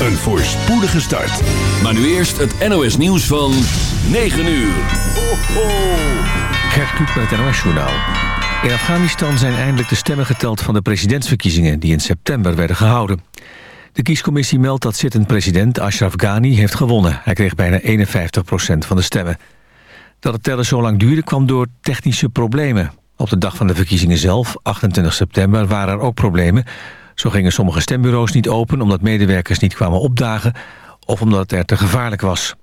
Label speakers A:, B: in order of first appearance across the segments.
A: een voorspoedige start.
B: Maar nu eerst het NOS nieuws van 9 uur. Ho, ho.
C: Gert met het NOS Journaal. In Afghanistan zijn eindelijk de stemmen geteld van de presidentsverkiezingen... die in september werden gehouden. De kiescommissie meldt dat zittend president Ashraf Ghani heeft gewonnen. Hij kreeg bijna 51% van de stemmen. Dat het tellen zo lang duurde kwam door technische problemen. Op de dag van de verkiezingen zelf, 28 september, waren er ook problemen. Zo gingen sommige stembureaus niet open omdat medewerkers niet kwamen opdagen... of omdat het er te gevaarlijk was.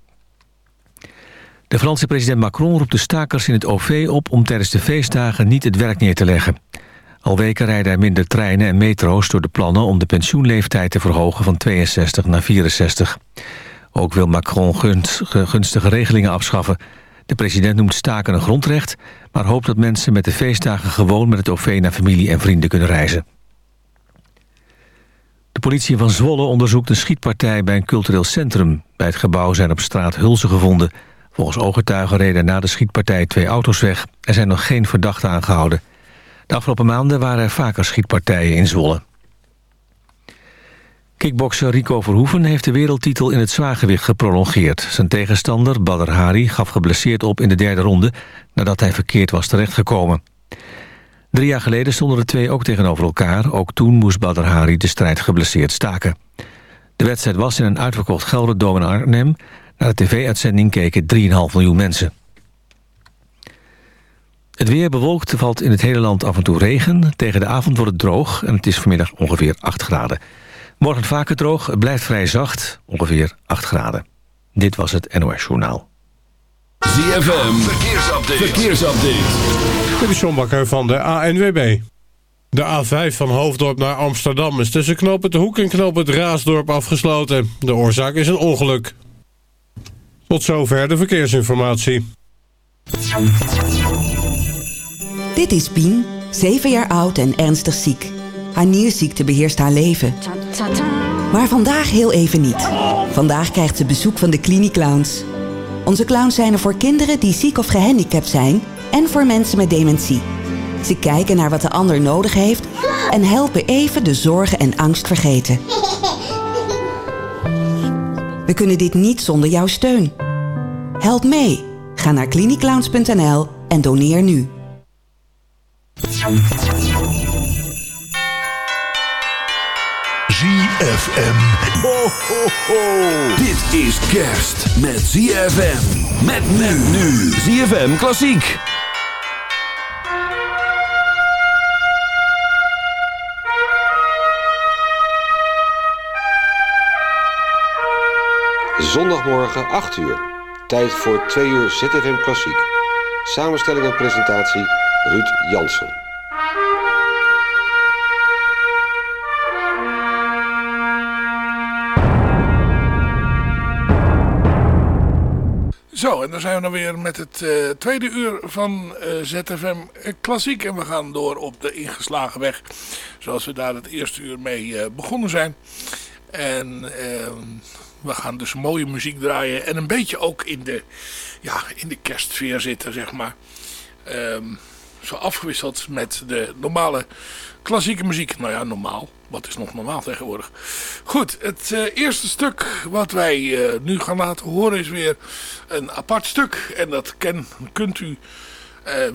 C: De Franse president Macron roept de stakers in het OV op... om tijdens de feestdagen niet het werk neer te leggen. Al weken rijden er minder treinen en metro's door de plannen... om de pensioenleeftijd te verhogen van 62 naar 64. Ook wil Macron gunstige regelingen afschaffen... De president noemt staken een grondrecht... maar hoopt dat mensen met de feestdagen gewoon met het OV naar familie en vrienden kunnen reizen. Politie van Zwolle onderzoekt een schietpartij bij een cultureel centrum. Bij het gebouw zijn op straat hulzen gevonden. Volgens ooggetuigen reden na de schietpartij twee auto's weg. Er zijn nog geen verdachten aangehouden. De afgelopen maanden waren er vaker schietpartijen in Zwolle. Kickbokser Rico Verhoeven heeft de wereldtitel in het zwaargewicht geprolongeerd. Zijn tegenstander Badr Hari gaf geblesseerd op in de derde ronde... nadat hij verkeerd was terechtgekomen. Drie jaar geleden stonden de twee ook tegenover elkaar. Ook toen moest Badr Hari de strijd geblesseerd staken. De wedstrijd was in een uitverkocht Gelderdoom in Arnhem. Naar de tv-uitzending keken 3,5 miljoen mensen. Het weer bewolkt valt in het hele land af en toe regen. Tegen de avond wordt het droog en het is vanmiddag ongeveer 8 graden. Morgen vaker droog, het blijft vrij zacht, ongeveer 8 graden. Dit was het NOS Journaal.
B: ZFM, verkeersupdate. verkeersupdate.
D: Dit is John van de ANWB. De A5 van Hoofddorp naar Amsterdam is tussen knoop het Hoek en knoop het Raasdorp afgesloten. De oorzaak is een ongeluk. Tot zover de verkeersinformatie.
E: Dit is Pien, 7 jaar oud en ernstig ziek. Haar nierziekte beheerst haar leven. Maar vandaag heel even niet. Vandaag krijgt ze bezoek van de Cliniclowns. Onze clowns zijn er voor kinderen die ziek of gehandicapt zijn... en voor mensen met dementie. Ze kijken naar wat de ander nodig heeft... en helpen even de zorgen en angst vergeten. We kunnen dit niet zonder jouw steun. Help mee. Ga naar cliniclowns.nl en doneer nu.
A: ZFM.
B: Ho, ho, ho. Dit is kerst met ZFM. Met men nu. ZFM Klassiek.
F: Zondagmorgen 8 uur. Tijd voor 2 uur ZFM Klassiek. Samenstelling en presentatie Ruud Jansen.
G: Zo, en dan zijn we dan weer met het uh, tweede uur van uh, ZFM Klassiek. En we gaan door op de ingeslagen weg. Zoals we daar het eerste uur mee uh, begonnen zijn. En ehm, we gaan dus mooie muziek draaien. En een beetje ook in de, ja, in de kerstsfeer zitten, zeg maar. Um, zo afgewisseld met de normale klassieke muziek. Nou ja, normaal. Wat is nog normaal tegenwoordig? Goed, het uh, eerste stuk wat wij uh, nu gaan laten horen is weer een apart stuk. En dat ken, kunt u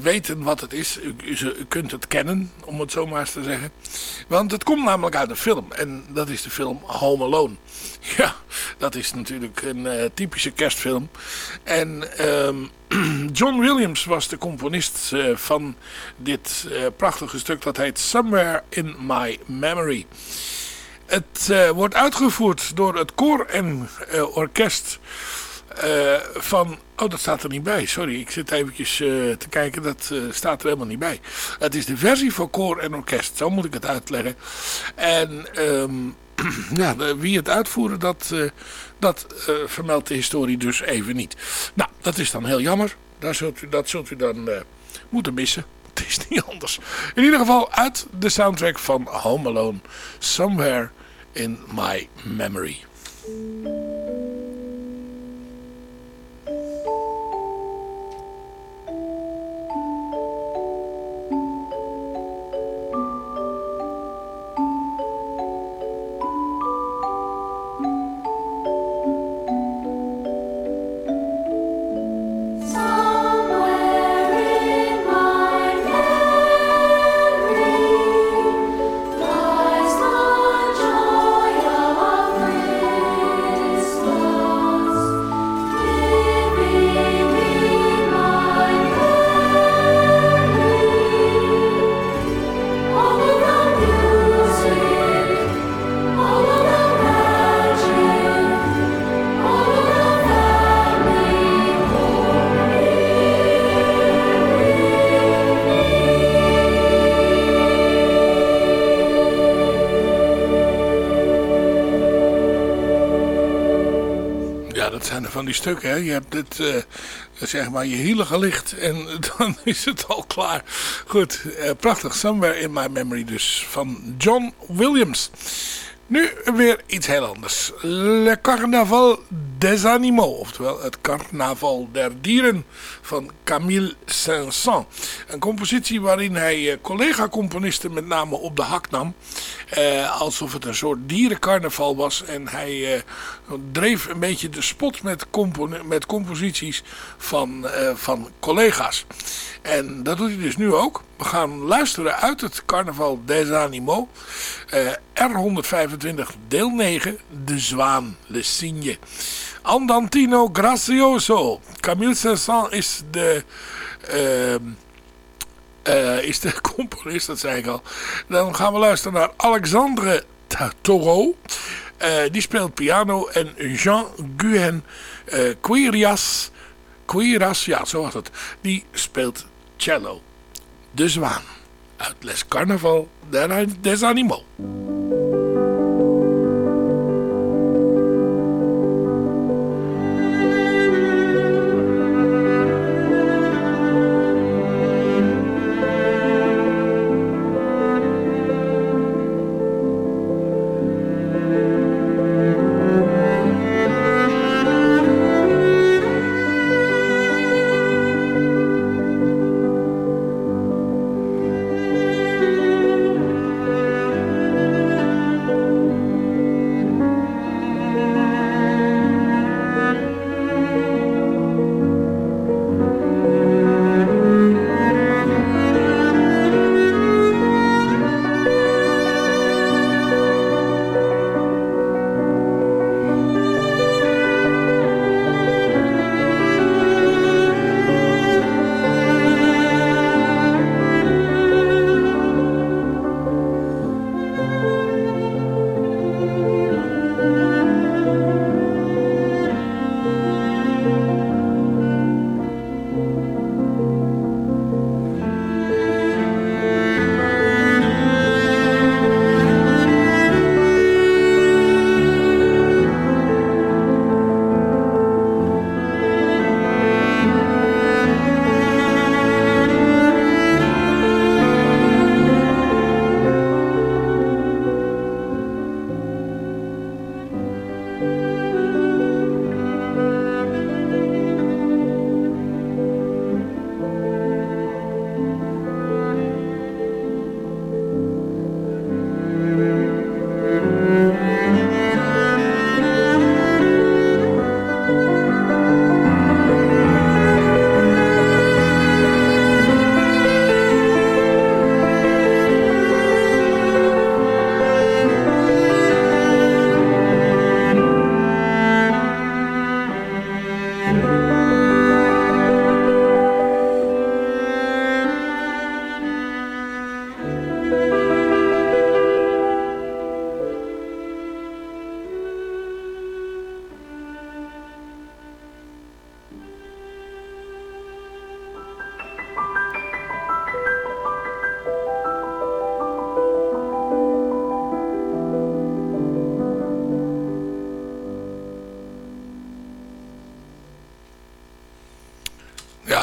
G: weten wat het is. U, kunt het kennen, om het zo maar eens te zeggen. Want het komt namelijk uit een film. En dat is de film Home Alone. Ja, dat is natuurlijk een uh, typische kerstfilm. En um, John Williams was de componist uh, van dit prachtige stuk. Dat heet Somewhere in My Memory. Het wordt uitgevoerd door het koor en orkest van... Oh, dat staat er niet bij. Sorry, ik zit eventjes te kijken. Dat staat er helemaal niet bij. Het is de versie voor koor en orkest. Zo moet ik het uitleggen. En... Um, ja, wie het uitvoeren, dat, dat vermeldt de historie dus even niet. Nou, dat is dan heel jammer. Daar zult u, dat zult u dan moeten missen. Het is niet anders. In ieder geval uit de soundtrack van Home Alone. Somewhere in My Memory. Zijn er van die stukken. Hè. Je hebt dit, uh, zeg maar, je hielen gelicht en dan is het al klaar. Goed, uh, prachtig. Somewhere in My Memory dus, van John Williams. Nu weer iets heel anders. Le Carnaval des Animaux, oftewel het Carnaval der Dieren van Camille Saint-Saëns. Een compositie waarin hij eh, collega-componisten met name op de hak nam. Eh, alsof het een soort dierencarnaval was. En hij eh, dreef een beetje de spot met, met composities van, eh, van collega's. En dat doet hij dus nu ook. We gaan luisteren uit het Carnaval des Animaux. Uh, R125 deel 9, De Zwaan, Le Signe. Andantino Gracioso. Camille Saint-Saëns is de... Uh, is de componist, dat zei ik al. Dan gaan we luisteren naar Alexandre Taureau. Uh, die speelt piano. En Jean Guhen uh, Quiras, Quiras, ja zo was het. Die speelt cello. De Zwaan. Uit Les Carnaval des Animaux.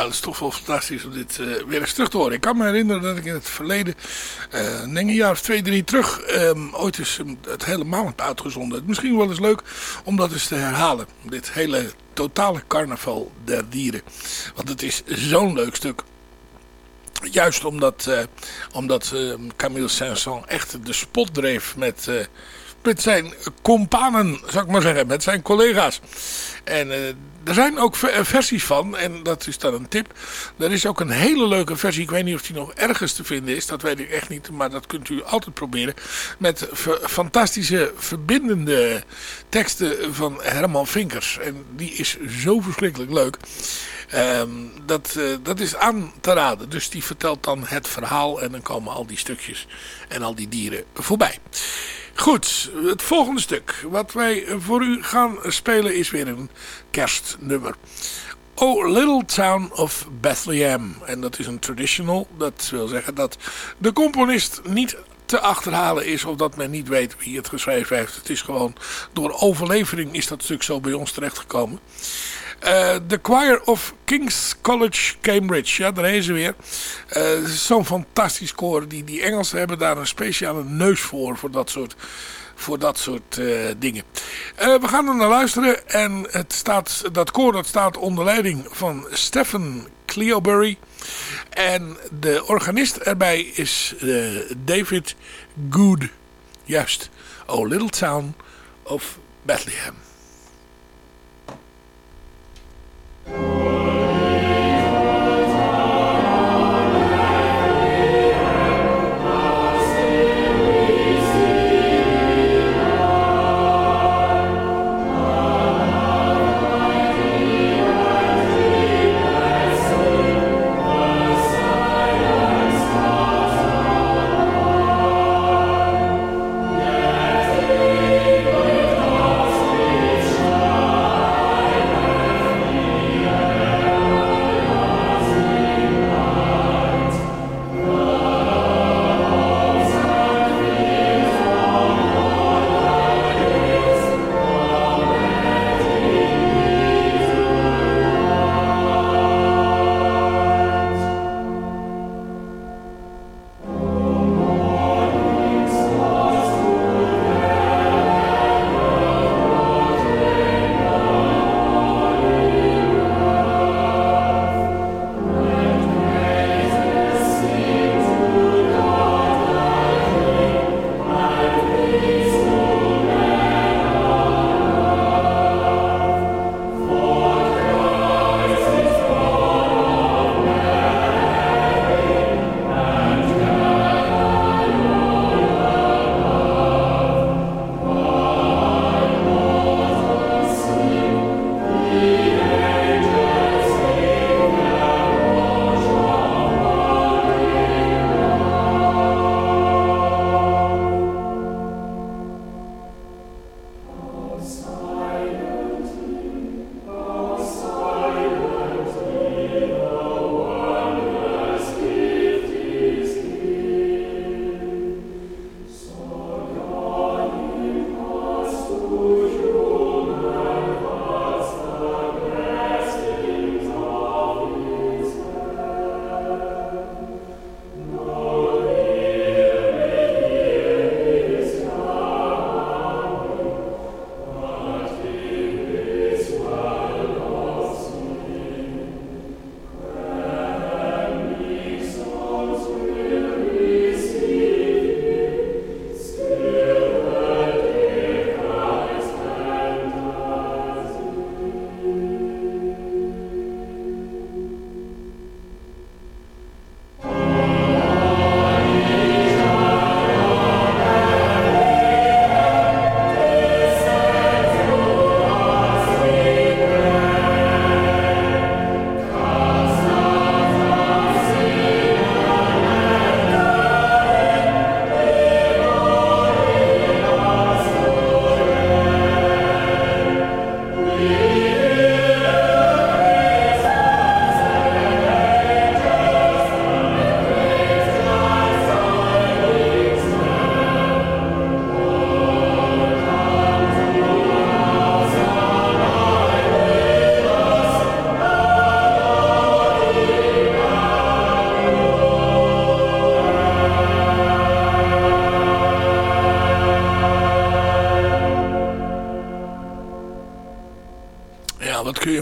G: Dat is toch wel fantastisch om dit uh, weer eens terug te horen. Ik kan me herinneren dat ik in het verleden, uh, een jaar of twee, drie terug, um, ooit eens het hele maand uitgezonden. Misschien wel eens leuk om dat eens te herhalen. Dit hele totale carnaval der dieren. Want het is zo'n leuk stuk. Juist omdat, uh, omdat Camille Saint-Saëns echt de spot dreef met met zijn companen, zou ik maar zeggen, met zijn collega's. En uh, er zijn ook versies van, en dat is dan een tip. Er is ook een hele leuke versie, ik weet niet of die nog ergens te vinden is, dat weet ik echt niet, maar dat kunt u altijd proberen. Met fantastische, verbindende teksten van Herman Vinkers. En die is zo verschrikkelijk leuk. Um, dat, uh, dat is aan te raden. Dus die vertelt dan het verhaal en dan komen al die stukjes en al die dieren voorbij. Goed, het volgende stuk wat wij voor u gaan spelen is weer een kerstnummer. Oh Little Town of Bethlehem. En dat is een traditional. Dat wil zeggen dat de componist niet te achterhalen is of dat men niet weet wie het geschreven heeft. Het is gewoon door overlevering is dat stuk zo bij ons terechtgekomen. Uh, The Choir of King's College Cambridge. Ja, daar is ze weer. Uh, Zo'n fantastisch koor. Die, die Engelsen hebben daar een speciale neus voor. Voor dat soort, voor dat soort uh, dingen. we gaan er naar luisteren. En het staat, dat koor dat staat onder leiding van Stephen Cleobury. En de organist erbij is David Good. Juist. Oh Little Town of Bethlehem.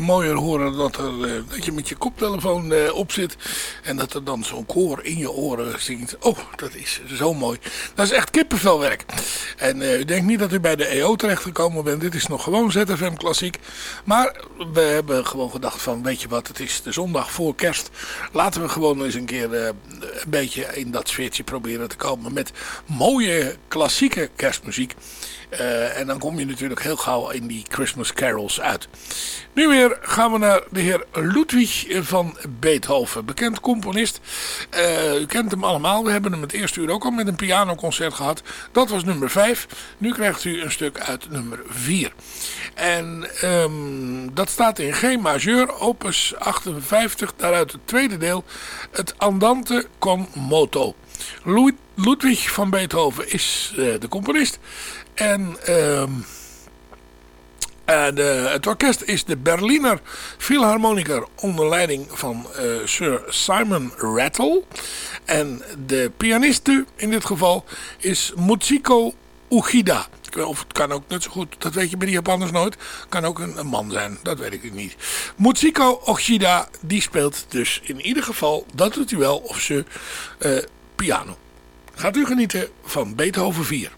G: Mooier horen dat, er, eh, dat je met je koptelefoon uh, op zit. En dat er dan zo'n koor in je oren zingt. Oh, dat is zo mooi. Dat is echt kippenvelwerk. En uh, u denkt niet dat u bij de EO terechtgekomen bent. Dit is nog gewoon ZFM Klassiek. Maar we hebben gewoon gedacht van, weet je wat, het is de zondag voor kerst. Laten we gewoon eens een keer een beetje in dat sfeertje proberen te komen. Met mooie klassieke kerstmuziek. Uh, en dan kom je natuurlijk heel gauw in die Christmas carols uit. Nu weer gaan we naar de heer Ludwig van Beethoven. Bekend componist. Uh, u kent hem allemaal. We hebben hem het eerste uur ook al met een pianoconcert gehad. Dat was nummer 5. Nu krijgt u een stuk uit nummer 4. En um, dat staat in G majeur, opus 58. Daaruit het tweede deel. Het Andante con moto. Ludwig van Beethoven is de componist. En... Ehm, en uh, het orkest is de Berliner Philharmoniker onder leiding van uh, Sir Simon Rattle. En de pianiste in dit geval is Mutsuko Uchida. Of het kan ook net zo goed, dat weet je bij die Japanners nooit. Kan ook een, man zijn, dat weet ik niet. Mutsuko Uchida, die speelt dus in ieder geval, dat doet hij wel, of ze, uh, piano. Gaat u genieten van Beethoven 4.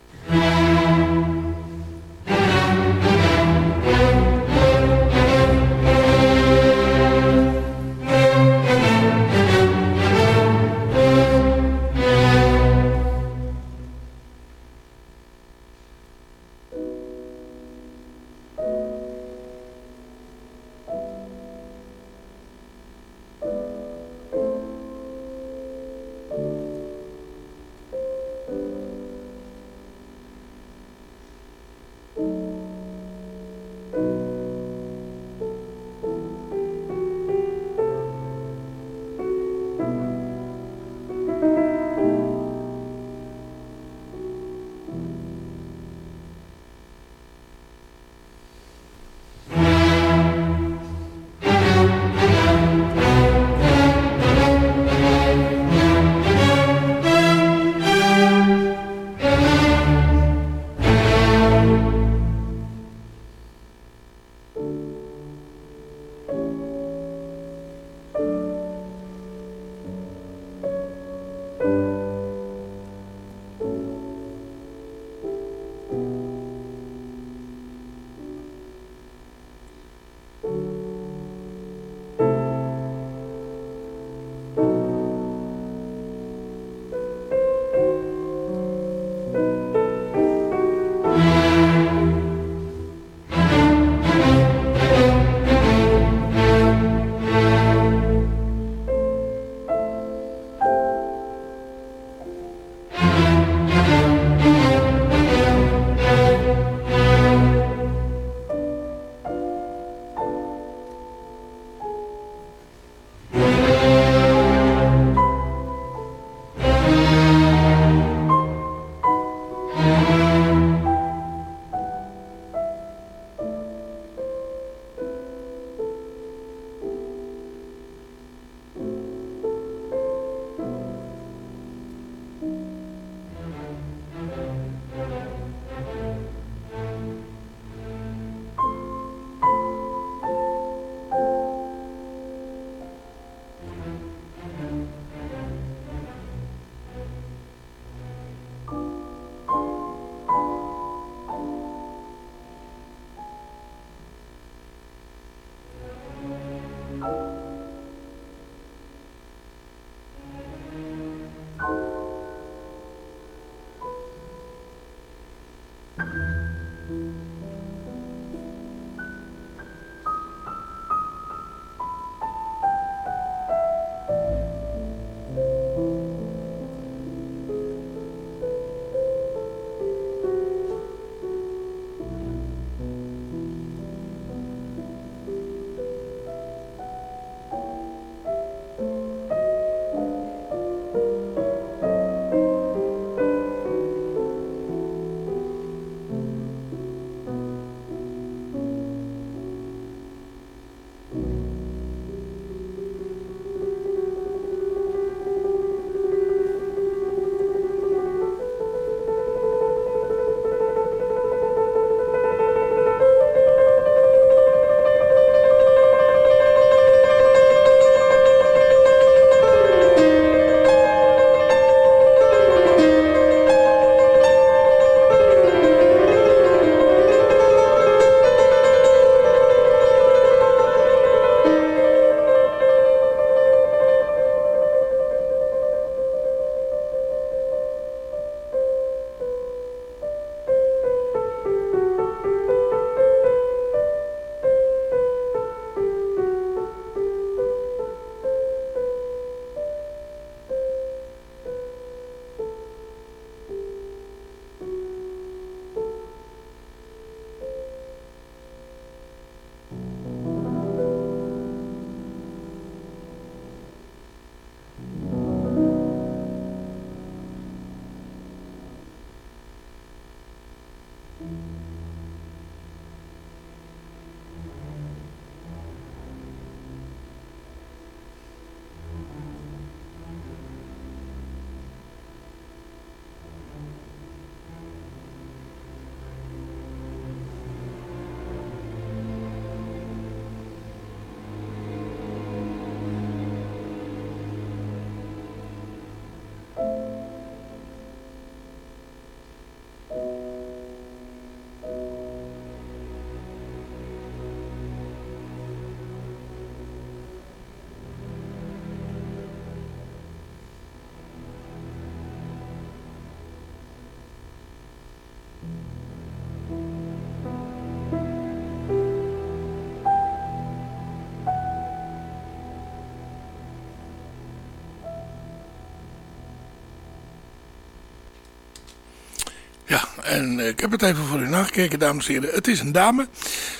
G: En ik heb het even voor u nagekeken, dames en heren. Het is een dame.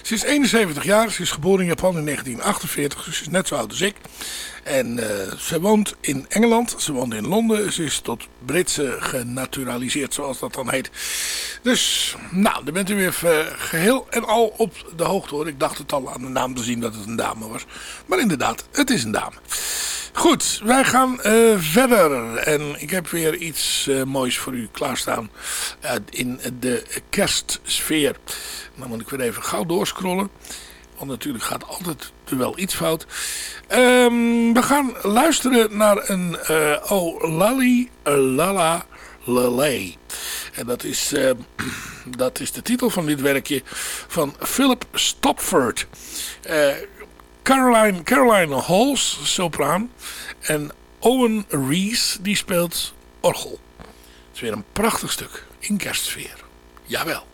G: Ze is 71 jaar. Ze is geboren in Japan in 1948. Dus ze is net zo oud als ik. En uh, ze woont in Engeland. Ze woont in Londen. Ze is tot Britse genaturaliseerd, zoals dat dan heet. Dus, nou, dan bent u weer uh, geheel en al op de hoogte hoor. Ik dacht het al aan de naam te zien dat het een dame was. Maar inderdaad, het is een dame. Goed, wij gaan uh, verder. En ik heb weer iets uh, moois voor u klaarstaan in de kerstsfeer. Dan moet ik weer even gauw doorscrollen. Want natuurlijk gaat altijd wel iets fout. Um, we gaan luisteren naar een Oh Lali Lala Lele. En dat is, dat is de titel van dit werkje van Philip Stopford. Caroline, Caroline Halls, sopraan. En Owen Rees, die speelt orgel. Het is weer een prachtig stuk in kerstsfeer. Jawel.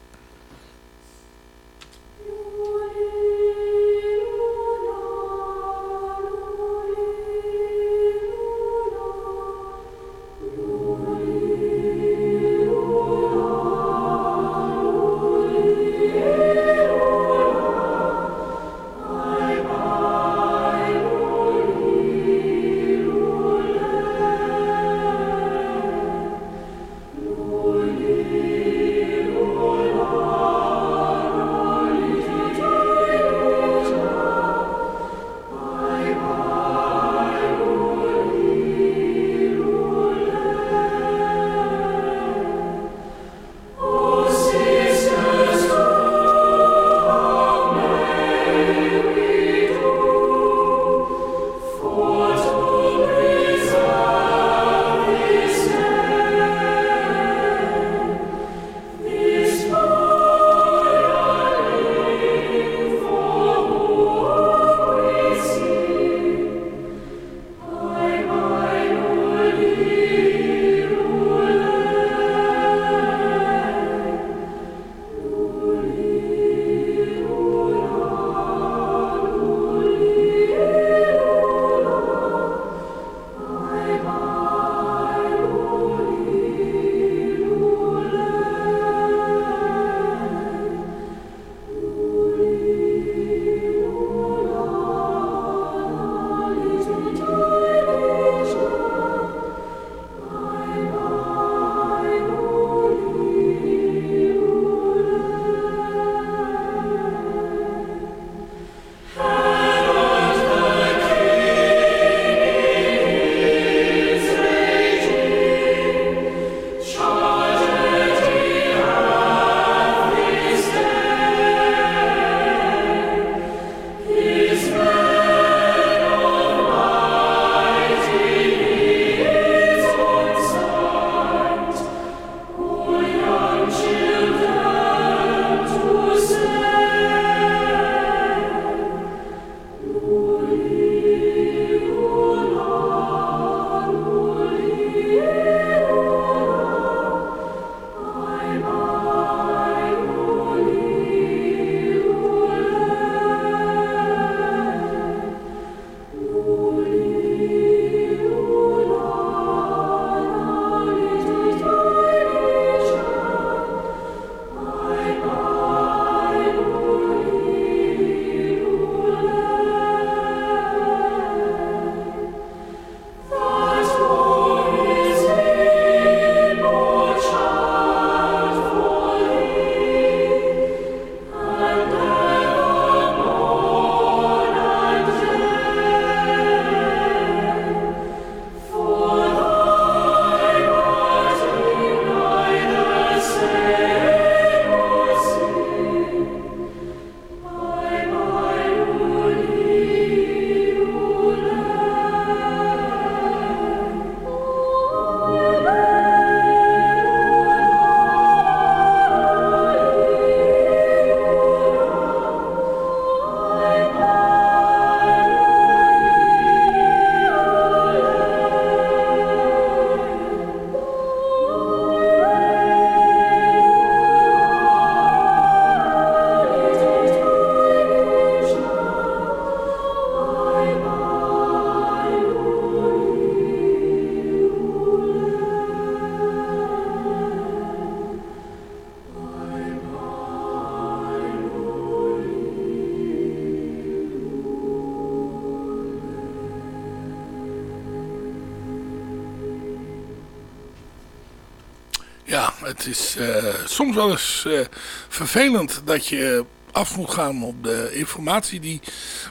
G: Het is uh, soms wel eens uh, vervelend dat je af moet gaan op de informatie die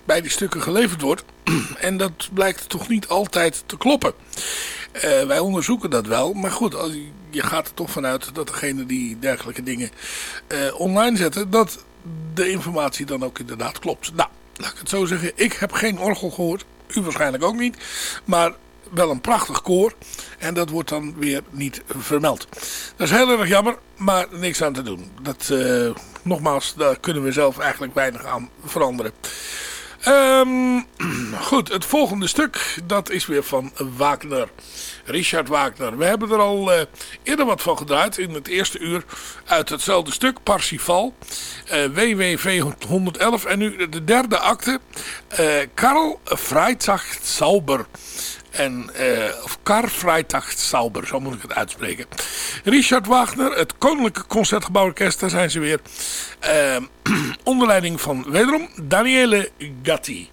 G: bij die stukken geleverd wordt. en dat blijkt toch niet altijd te kloppen. Uh, wij onderzoeken dat wel, maar goed, als, je gaat er toch vanuit dat degene die dergelijke dingen online zetten, dat de informatie dan ook inderdaad klopt. Nou, laat ik het zo zeggen, ik heb geen orgel gehoord, u waarschijnlijk ook niet, maar wel een prachtig koor. En dat wordt dan weer niet vermeld. Dat is heel erg jammer, maar niks aan te doen. Dat, uh, nogmaals, daar kunnen we zelf eigenlijk weinig aan veranderen. Um, goed, het volgende stuk, dat is weer van Wagner. Richard Wagner. We hebben er al uh, eerder wat van gedraaid in het eerste uur uit hetzelfde stuk, Parsifal. Uh, WWV 111 en nu de derde acte, Karl Freitag Sauber en uh, of Karfreitag zo moet ik het uitspreken. Richard Wagner, het Koninklijke Concertgebouworkest, daar zijn ze weer. Uh, onder leiding van wederom Daniele Gatti.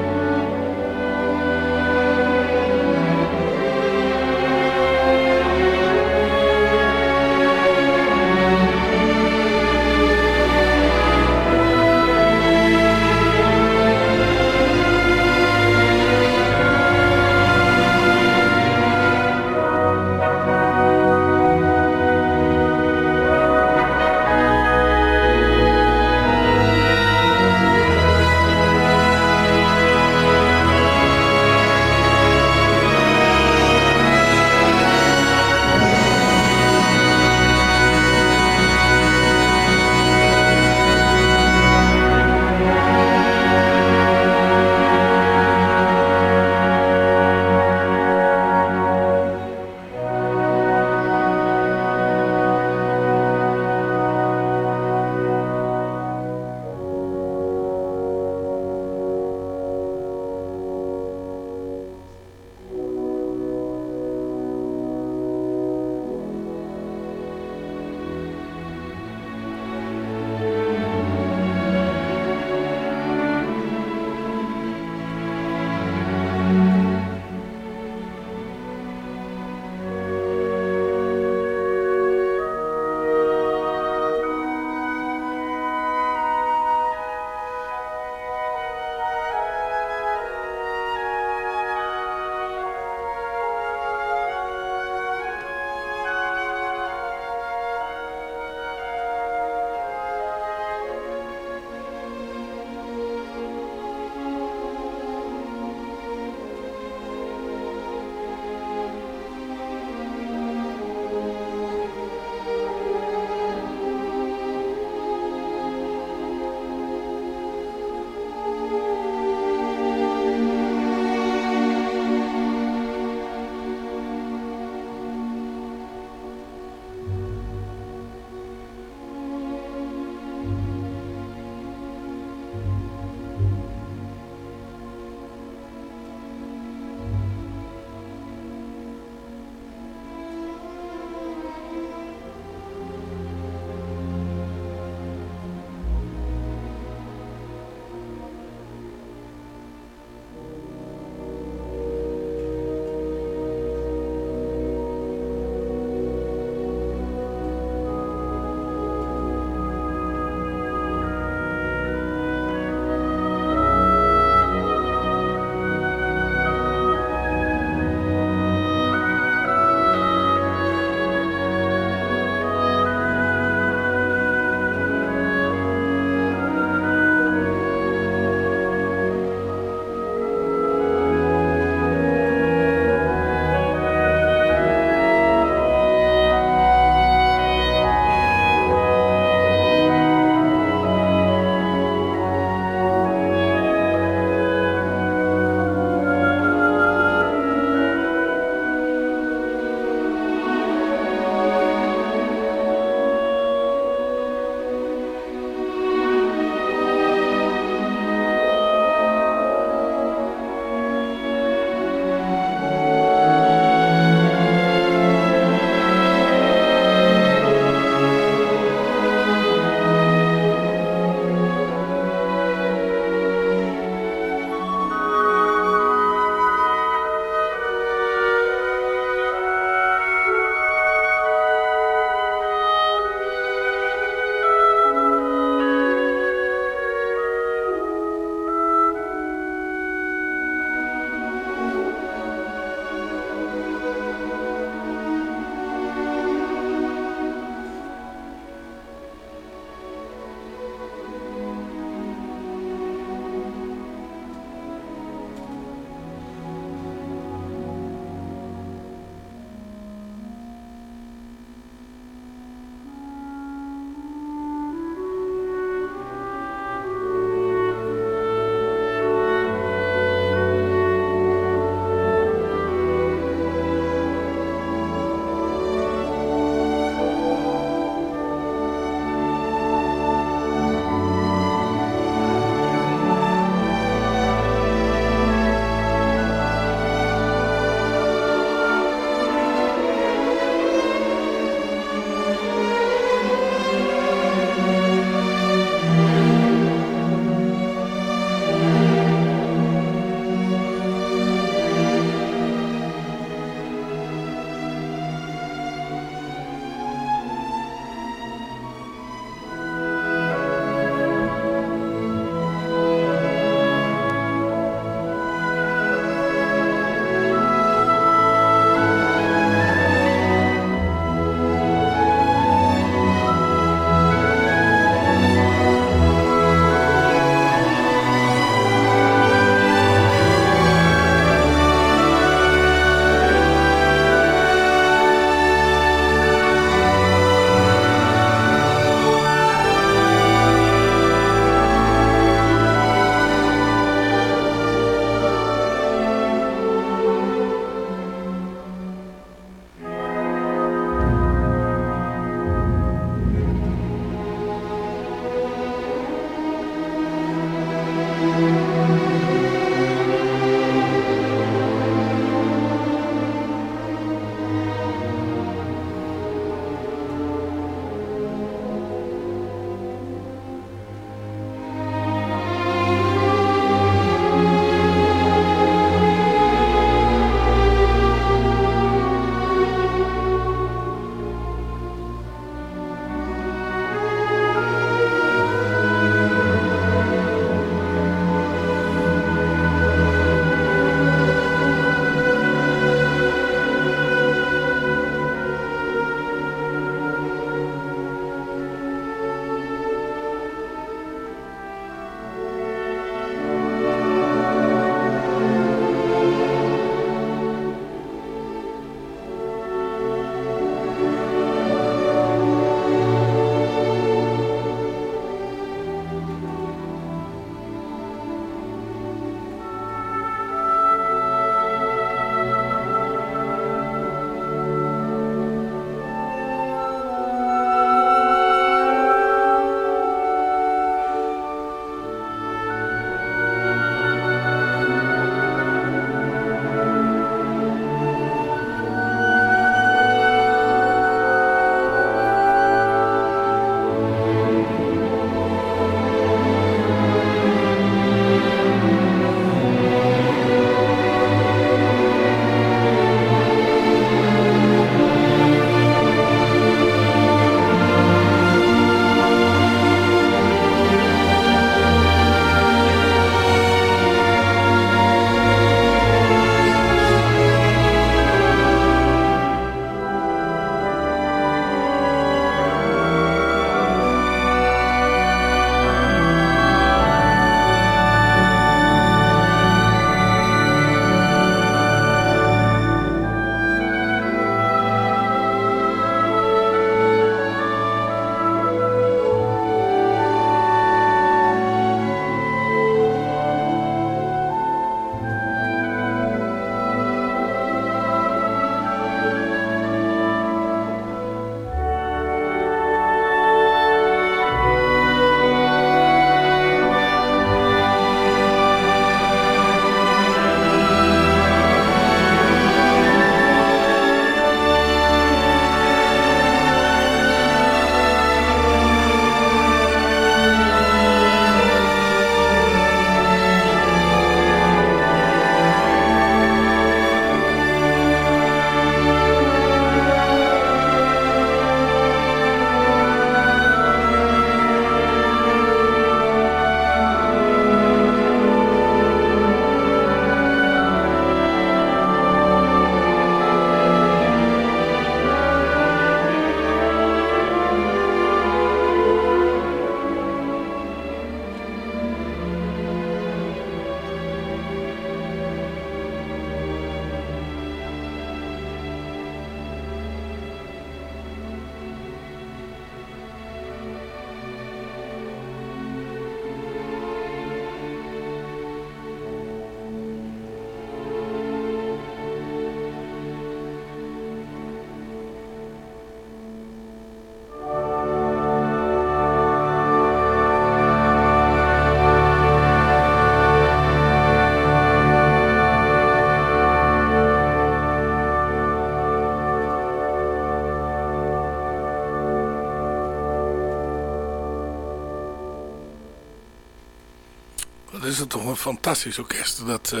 G: Is toch een fantastisch orkest. Dat uh,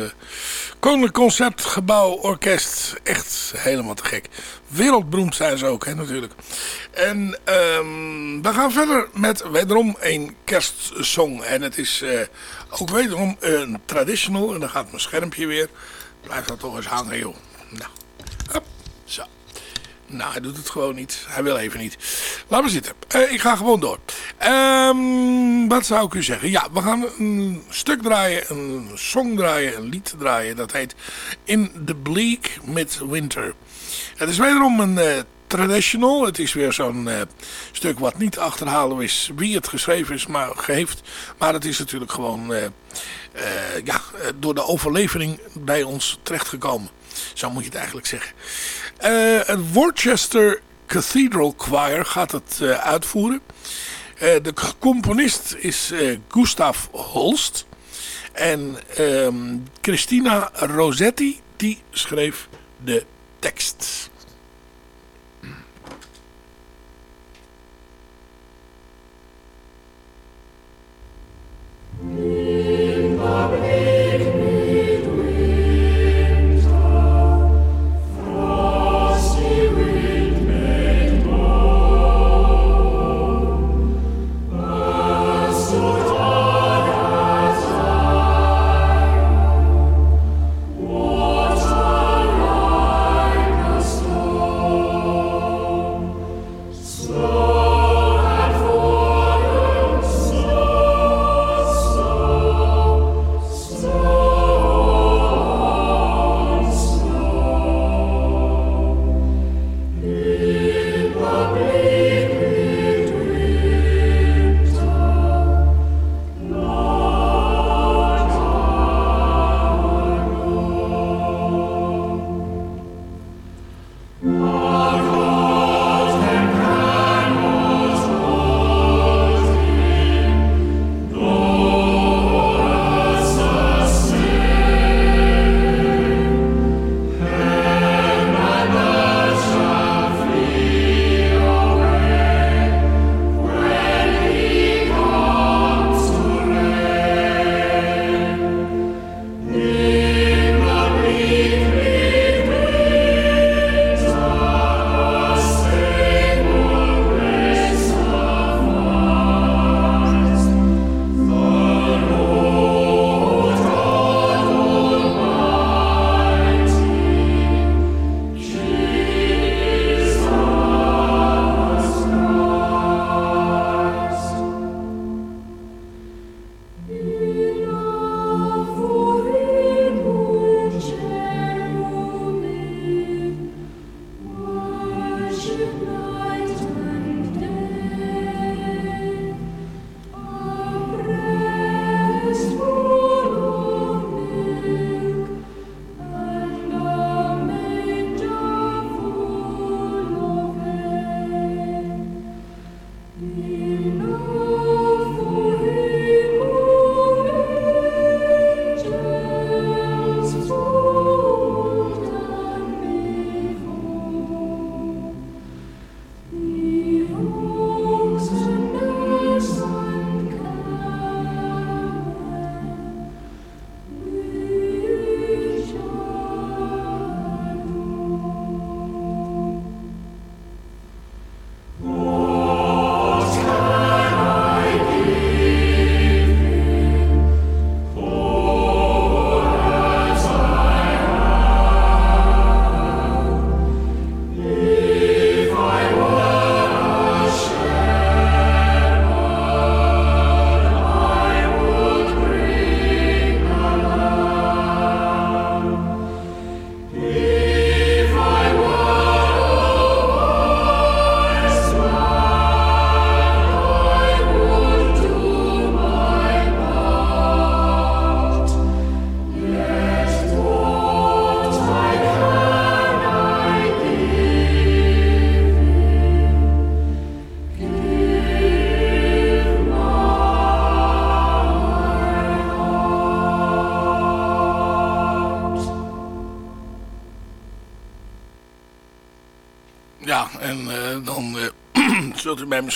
G: Koninklijk Concertgebouw Orkest. Echt helemaal te gek. Wereldberoemd zijn ze ook, hè, natuurlijk. En um, we gaan verder met wederom een kerstsong. En het is uh, ook wederom een traditional. En dan gaat mijn schermpje weer. Blijft dat toch eens hangen, joh. Nou, hop, zo. Nou, hij doet het gewoon niet. Hij wil even niet. Laat maar zitten. Uh, ik ga gewoon door. Um, wat zou ik u zeggen? Ja, we gaan een stuk draaien, een song draaien, een lied draaien. Dat heet In the Bleak Midwinter. Het is wederom een uh, traditional. Het is weer zo'n uh, stuk wat niet achterhalen is wie het geschreven is, maar heeft. Maar het is natuurlijk gewoon ja, door de overlevering bij ons terechtgekomen. Zo moet je het eigenlijk zeggen. Uh, het Worcester Cathedral Choir gaat het uh, uitvoeren. Uh, de componist is Gustav Holst. En um, Christina Rossetti die schreef de tekst.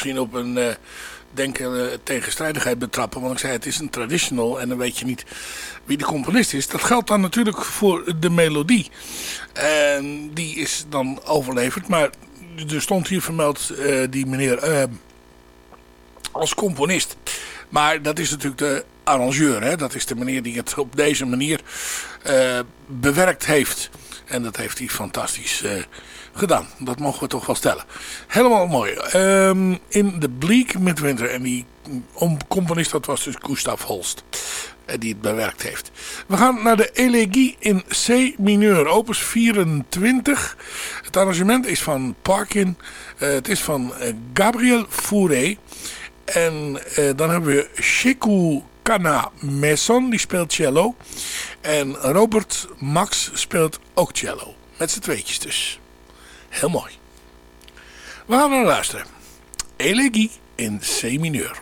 G: Misschien op een uh, denken tegenstrijdigheid betrappen. Want ik zei het is een traditional en dan weet je niet wie de componist is. Dat geldt dan natuurlijk voor de melodie. En die is dan overleverd. Maar er stond hier vermeld die meneer als componist. Maar dat is natuurlijk de arrangeur. Hè? Dat is de meneer die het op deze manier bewerkt heeft. En dat heeft hij fantastisch gedaan. Dat mogen we toch wel stellen. Helemaal mooi. Um, in The Bleak Midwinter. En die componist dat was dus Gustav Holst. Eh, die het bewerkt heeft. We gaan naar de Elegie in C mineur. Opus 24. Het arrangement is van Parkin. Uh, het is van uh, Gabriel Fauré. En dan hebben we Sheku Kana Messon. Die speelt cello. En Robert Max speelt ook cello. Met z'n tweetjes dus. Heel mooi. We gaan naar luisteren. Elegie in C mineur.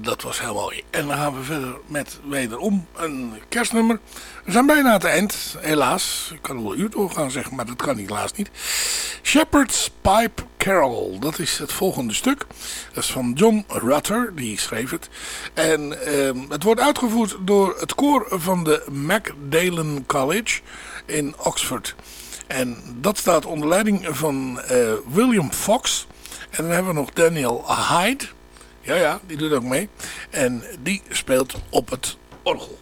G: Dat was heel mooi. En dan gaan we verder met wederom een kerstnummer. We zijn bijna aan het eind, helaas. Ik kan wel een uur doorgaan zeggen, maar dat kan helaas niet. Shepherd's Pipe Carol, dat is het volgende stuk. Dat is van John Rutter, die schreef het. En ehm, het wordt uitgevoerd door het koor van de Magdalen College in Oxford. En dat staat onder leiding van uh, William Fox. En dan hebben we nog Daniel Hyde. Ja, ja, die doet ook mee. En die speelt op het orgel.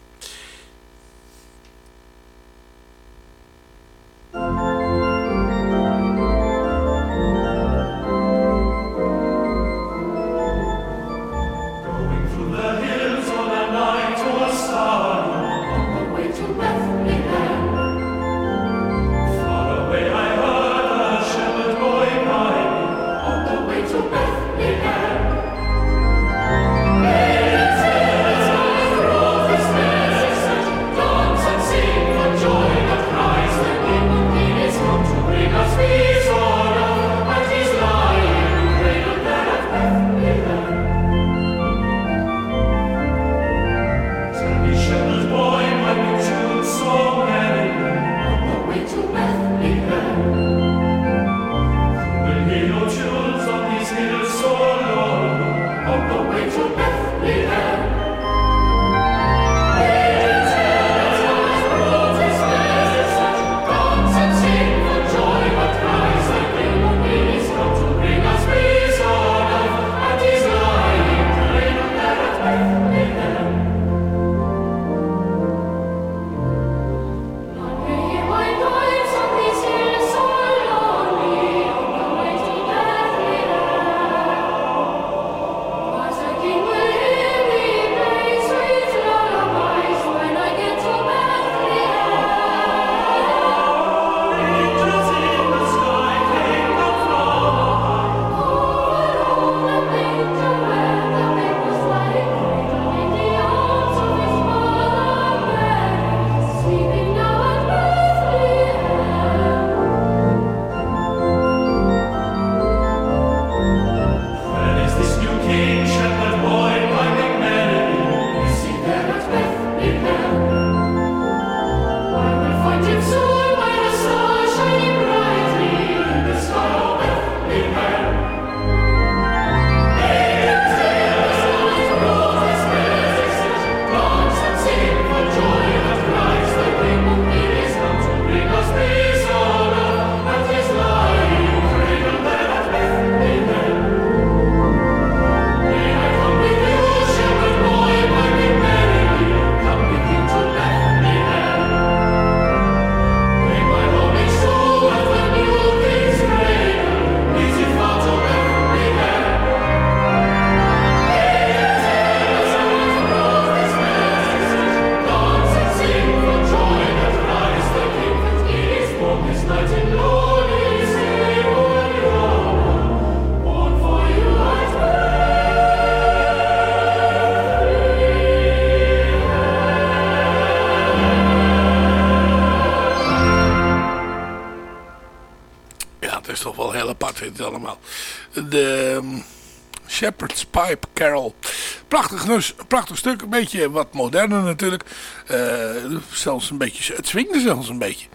G: Prachtig, prachtig stuk, een beetje wat moderner natuurlijk. Uh, zelfs een beetje, het swingde zelfs een beetje.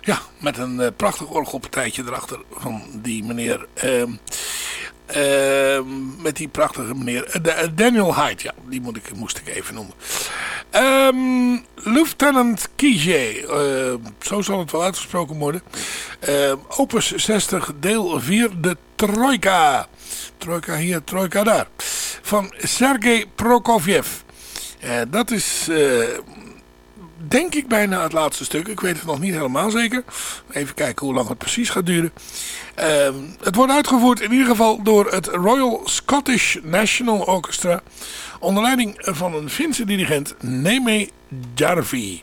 G: Ja, met een uh, prachtig orgelpartijtje erachter van die meneer... Uh, met die prachtige meneer uh, Daniel Hyde, ja, die moet ik, moest ik even noemen. Um, Lieutenant Kijé, zo zal het wel uitgesproken worden. opus 60, deel 4, de Trojka. Trojka hier, trojka daar. Van Sergei Prokofjev. Uh, dat is, uh, denk ik, bijna het laatste stuk. Ik weet het nog niet helemaal zeker. Even kijken hoe lang het precies gaat duren. Uh, het wordt uitgevoerd in ieder geval door het Royal Scottish National Orchestra. Onder leiding van een Finse dirigent, Neme Jarvi.